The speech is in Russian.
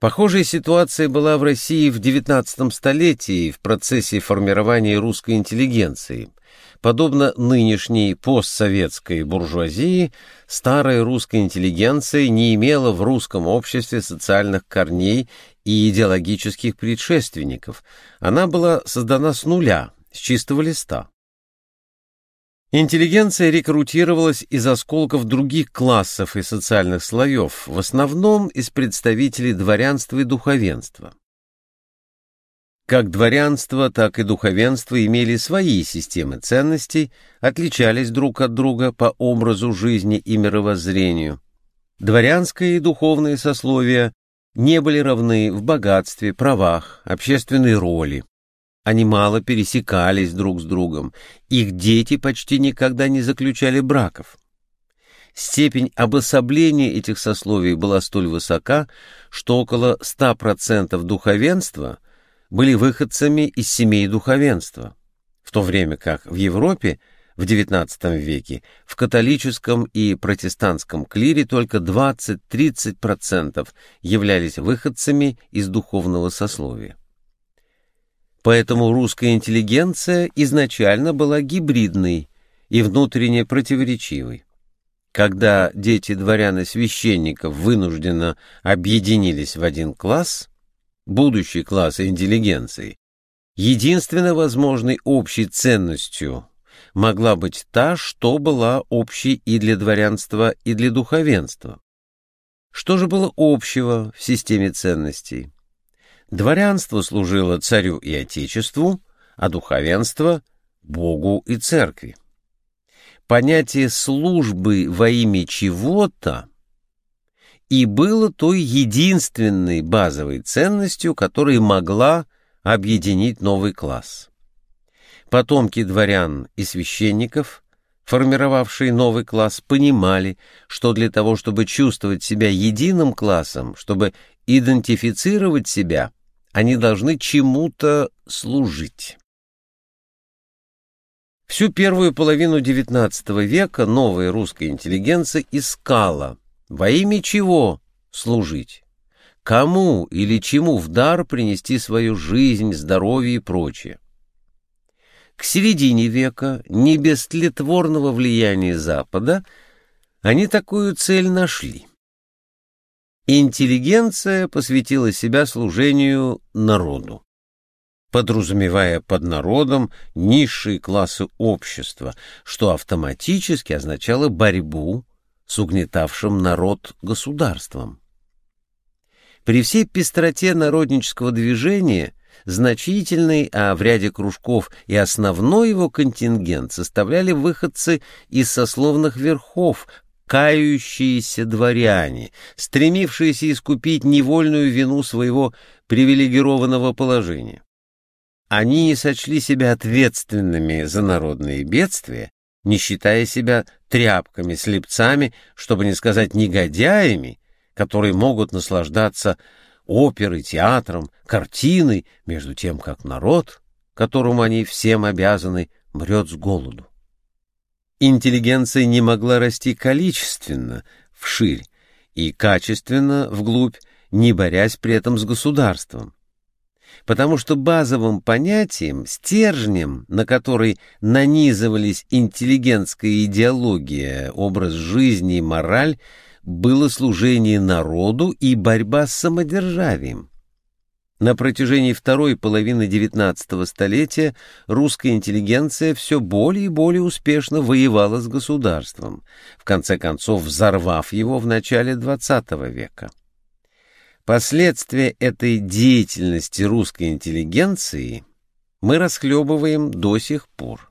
Похожая ситуация была в России в XIX столетии в процессе формирования русской интеллигенции. Подобно нынешней постсоветской буржуазии, старая русская интеллигенция не имела в русском обществе социальных корней и идеологических предшественников. Она была создана с нуля, с чистого листа. Интеллигенция рекрутировалась из осколков других классов и социальных слоев, в основном из представителей дворянства и духовенства. Как дворянство, так и духовенство имели свои системы ценностей, отличались друг от друга по образу жизни и мировоззрению. Дворянское и духовные сословия не были равны в богатстве, правах, общественной роли. Они мало пересекались друг с другом, их дети почти никогда не заключали браков. Степень обособления этих сословий была столь высока, что около 100% духовенства были выходцами из семей духовенства, в то время как в Европе в XIX веке в католическом и протестантском клире только 20-30% являлись выходцами из духовного сословия. Поэтому русская интеллигенция изначально была гибридной и внутренне противоречивой. Когда дети дворян и священников вынужденно объединились в один класс, будущий класс интеллигенции, единственно возможной общей ценностью могла быть та, что была общей и для дворянства, и для духовенства. Что же было общего в системе ценностей? Дворянство служило царю и отечеству, а духовенство — Богу и церкви. Понятие службы во имя чего-то и было той единственной базовой ценностью, которая могла объединить новый класс. Потомки дворян и священников, формировавшие новый класс, понимали, что для того, чтобы чувствовать себя единым классом, чтобы идентифицировать себя – они должны чему-то служить. Всю первую половину XIX века новая русская интеллигенция искала, во имя чего служить, кому или чему в дар принести свою жизнь, здоровье и прочее. К середине века, не без тлетворного влияния Запада, они такую цель нашли. Интеллигенция посвятила себя служению народу, подразумевая под народом низшие классы общества, что автоматически означало борьбу с угнетавшим народ государством. При всей пестроте народнического движения значительный, а в ряде кружков и основной его контингент составляли выходцы из сословных верхов, кающиеся дворяне, стремившиеся искупить невольную вину своего привилегированного положения. Они не сочли себя ответственными за народные бедствия, не считая себя тряпками, слепцами, чтобы не сказать негодяями, которые могут наслаждаться оперой, театром, картиной, между тем как народ, которому они всем обязаны, мрет с голоду. Интеллигенция не могла расти количественно, вширь, и качественно, вглубь, не борясь при этом с государством. Потому что базовым понятием, стержнем, на который нанизывались интеллигентская идеология, образ жизни и мораль, было служение народу и борьба с самодержавием. На протяжении второй половины XIX столетия русская интеллигенция все более и более успешно воевала с государством, в конце концов взорвав его в начале XX века. Последствия этой деятельности русской интеллигенции мы расхлебываем до сих пор.